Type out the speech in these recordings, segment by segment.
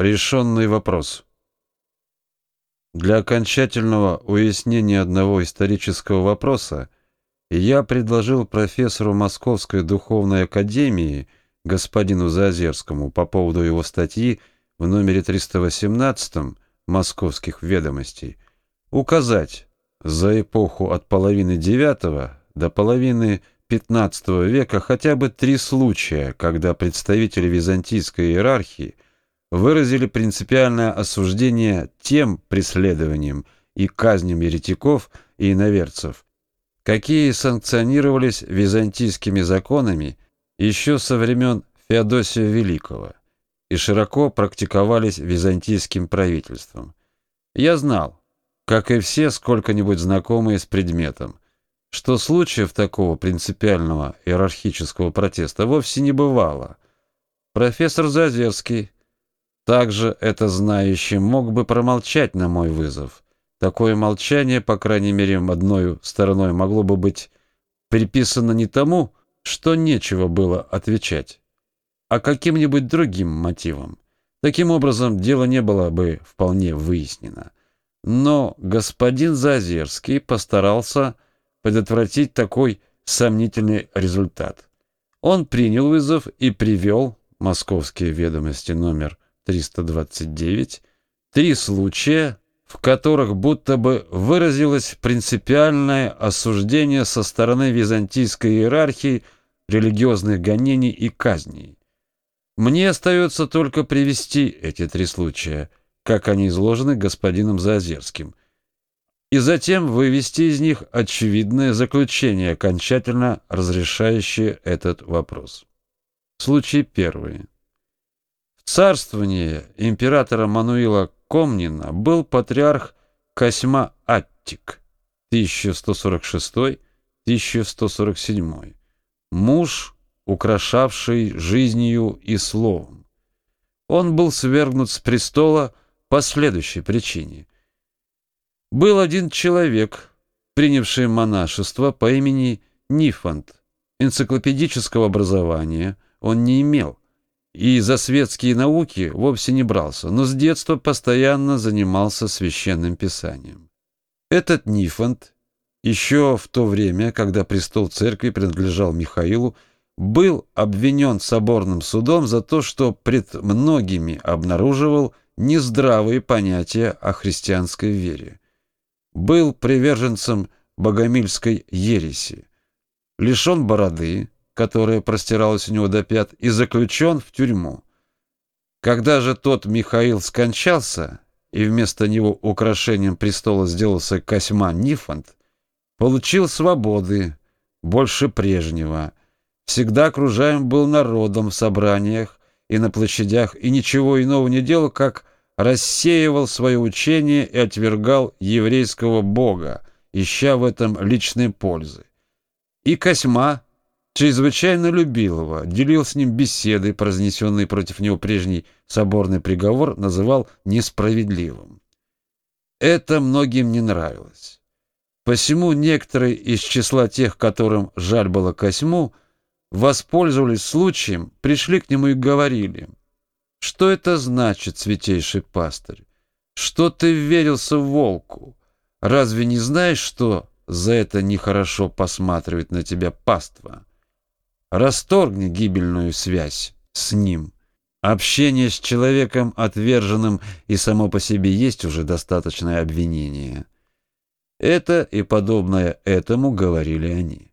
Решенный вопрос. Для окончательного уяснения одного исторического вопроса я предложил профессору Московской духовной академии господину Заозерскому по поводу его статьи в номере 318 «Московских ведомостей» указать за эпоху от половины IX до половины XV века хотя бы три случая, когда представители византийской иерархии выразили принципиальное осуждение тем преследованиям и казням еретиков и иноверцев, какие санкционировались византийскими законами еще со времен Феодосия Великого и широко практиковались византийским правительством. Я знал, как и все сколько-нибудь знакомые с предметом, что случаев такого принципиального иерархического протеста вовсе не бывало. Профессор Зазерский, также это знающий, мог бы промолчать на мой вызов. Такое молчание, по крайней мере, одной стороной могло бы быть приписано не тому, что нечего было отвечать, а каким-нибудь другим мотивам. Таким образом, дело не было бы вполне выяснено. Но господин Зазерский постарался предотвратить такой сомнительный результат. Он принял вызов и привел «Московские ведомости» номер 329 три случая, в которых будто бы выразилось принципиальное осуждение со стороны византийской иерархии религиозных гонений и казней. Мне остается только привести эти три случая, как они изложены господином Заозерским, и затем вывести из них очевидное заключение, окончательно разрешающее этот вопрос. Случай первый. В царствовании императора Мануила Комнина был патриарх Косьма Аттик 1146-1147, муж, украшавший жизнью и словом. Он был свергнут с престола по следующей причине. Был один человек, принявший монашество по имени Нифонт. Энциклопедического образования он не имел и за светские науки вовсе не брался, но с детства постоянно занимался священным писанием. Этот Нифонт еще в то время, когда престол церкви принадлежал Михаилу, был обвинен соборным судом за то, что пред многими обнаруживал нездравые понятия о христианской вере был приверженцем богомильской ереси, лишен бороды, которая простиралась у него до пят, и заключен в тюрьму. Когда же тот Михаил скончался, и вместо него украшением престола сделался Косьма Нифонт, получил свободы, больше прежнего, всегда окружаем был народом в собраниях и на площадях, и ничего иного не делал, как рассеивал свое учение и отвергал еврейского бога, ища в этом личной пользы. И Косьма чрезвычайно любил его, делил с ним беседы, произнесенные против него прежний соборный приговор, называл несправедливым. Это многим не нравилось. Посему некоторые из числа тех, которым жаль было Косьму, воспользовались случаем, пришли к нему и говорили – что это значит, святейший пастырь? Что ты верился в волку? Разве не знаешь, что за это нехорошо посматривает на тебя паства? Расторгни гибельную связь с ним. Общение с человеком отверженным и само по себе есть уже достаточное обвинение. Это и подобное этому говорили они.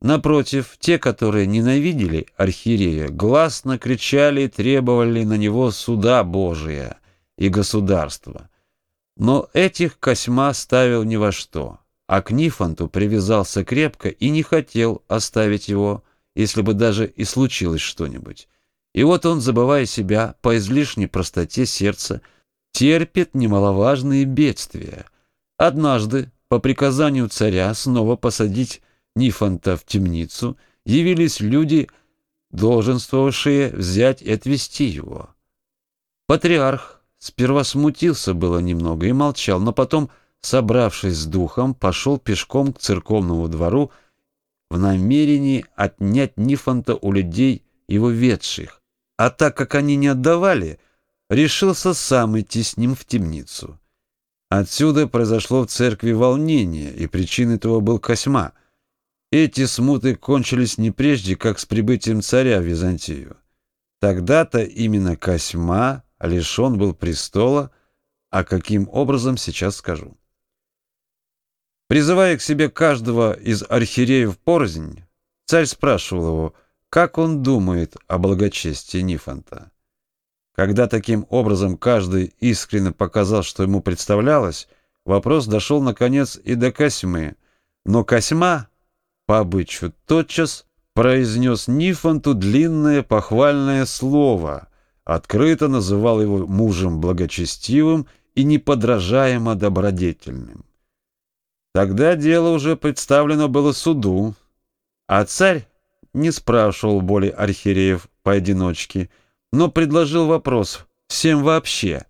Напротив, те, которые ненавидели архиерея, гласно кричали и требовали на него суда Божия и государства. Но этих Косьма ставил ни во что, а к Нифонту привязался крепко и не хотел оставить его, если бы даже и случилось что-нибудь. И вот он, забывая себя по излишней простоте сердца, терпит немаловажные бедствия. Однажды, по приказанию царя, снова посадить Нифонта в темницу, явились люди, долженствовавшие взять и отвезти его. Патриарх сперва смутился было немного и молчал, но потом, собравшись с духом, пошел пешком к церковному двору в намерении отнять Нифонта у людей его ведших. А так как они не отдавали, решился сам идти с ним в темницу. Отсюда произошло в церкви волнение, и причиной этого был Косьма. Эти смуты кончились не прежде, как с прибытием царя в Византию. Тогда-то именно Косьма лишен был престола, а каким образом сейчас скажу. Призывая к себе каждого из архиереев порознь, царь спрашивал его, как он думает о благочестии Нифонта. Когда таким образом каждый искренне показал, что ему представлялось, вопрос дошел, наконец, и до Косьмы. Но Косьма, по обычаю, тотчас произнес Нифонту длинное похвальное слово, открыто называл его мужем благочестивым и неподражаемо добродетельным. Тогда дело уже представлено было суду, а царь не спрашивал более архиереев поодиночке, но предложил вопрос всем вообще,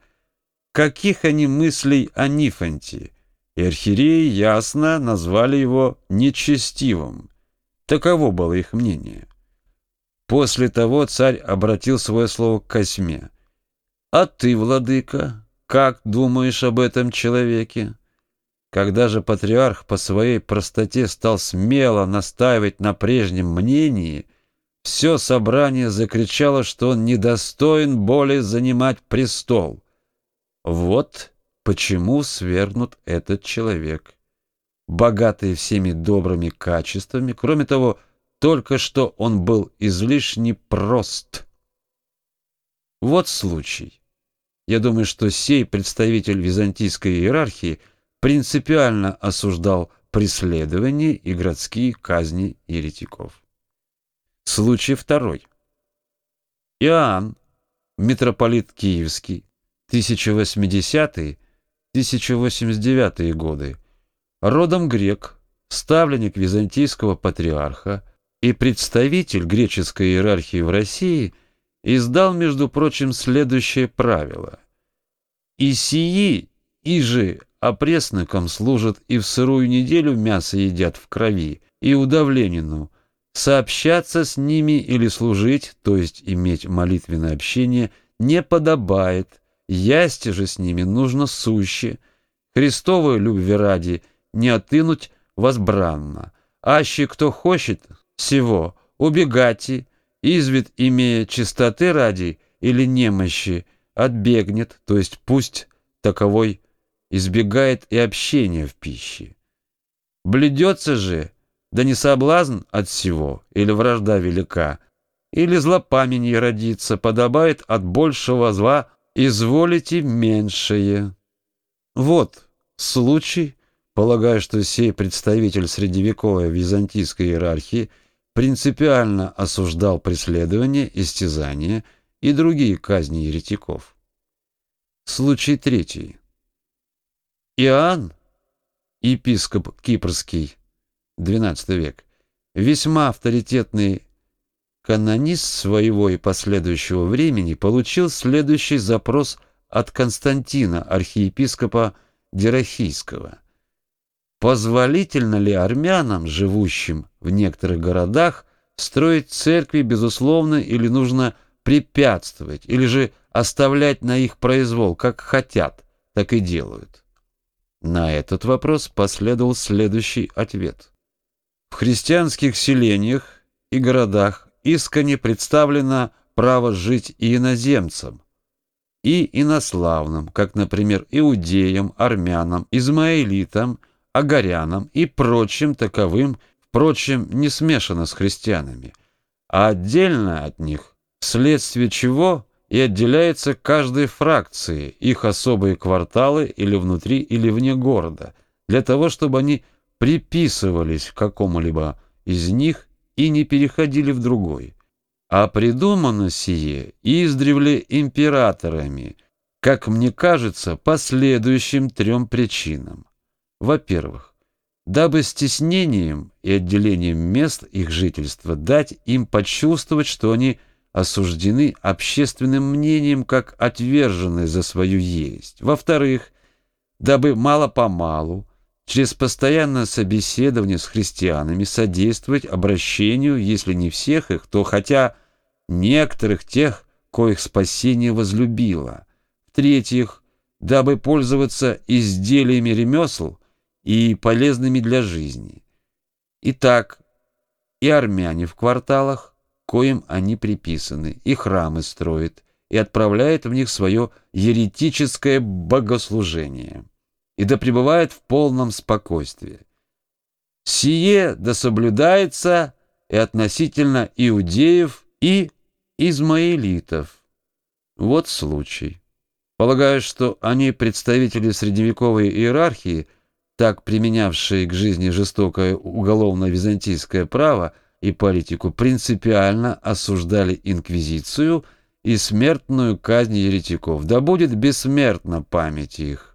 каких они мыслей о Нифонте, и архиереи ясно назвали его нечестивым. Таково было их мнение. После того царь обратил свое слово к Косьме. «А ты, владыка, как думаешь об этом человеке?» Когда же патриарх по своей простоте стал смело настаивать на прежнем мнении – все собрание закричало, что он недостоин более занимать престол. Вот почему свергнут этот человек. Богатый всеми добрыми качествами, кроме того, только что он был излишне прост. Вот случай. Я думаю, что сей представитель византийской иерархии принципиально осуждал преследование и городские казни еретиков. Случай второй. Иоанн, митрополит Киевский, 1080-1089 годы, родом грек, ставленник византийского патриарха и представитель греческой иерархии в России, издал, между прочим, следующее правило. «И сии, и же опреснокам служат и в сырую неделю мясо едят в крови, и удавленину, Сообщаться с ними или служить, то есть иметь молитвенное общение, не подобает. Ясть же с ними нужно суще. Христовой любви ради не отынуть возбранно. Аще кто хочет всего, убегати, извед имея чистоты ради или немощи, отбегнет, то есть пусть таковой избегает и общения в пище. Бледется же, да не соблазн от всего, или вражда велика, или злопаменье родится, подобает от большего зла, изволите меньшее. Вот случай, полагаю, что сей представитель средневековой византийской иерархии принципиально осуждал преследование, истязание и другие казни еретиков. Случай третий. Иоанн, епископ Кипрский, XII век, весьма авторитетный канонист своего и последующего времени получил следующий запрос от Константина, архиепископа Дирахийского. Позволительно ли армянам, живущим в некоторых городах, строить церкви, безусловно, или нужно препятствовать, или же оставлять на их произвол, как хотят, так и делают? На этот вопрос последовал следующий ответ. В христианских селениях и городах искренне представлено право жить и иноземцам, и инославным, как, например, иудеям, армянам, измаилитам, агарянам и прочим таковым, впрочем, не смешано с христианами, а отдельно от них, вследствие чего и отделяется каждой фракции, их особые кварталы или внутри, или вне города, для того, чтобы они приписывались к какому-либо из них и не переходили в другой. А придумано сие издревле императорами, как мне кажется, по следующим трем причинам. Во-первых, дабы стеснением и отделением мест их жительства дать им почувствовать, что они осуждены общественным мнением как отверженные за свою есть. Во-вторых, дабы мало-помалу через постоянное собеседование с христианами содействовать обращению, если не всех их, то хотя некоторых тех, коих спасение возлюбило – В-третьих, дабы пользоваться изделиями ремесл и полезными для жизни. Итак, и армяне в кварталах, коим они приписаны, и храмы строят, и отправляет в них свое еретическое богослужение, и да пребывает в полном спокойствии. Сие да соблюдается и относительно иудеев и измаилитов. Вот случай. Полагаю, что они представители средневековой иерархии, так применявшие к жизни жестокое уголовно-византийское право и политику, принципиально осуждали инквизицию и смертную казнь еретиков. Да будет бессмертна память их.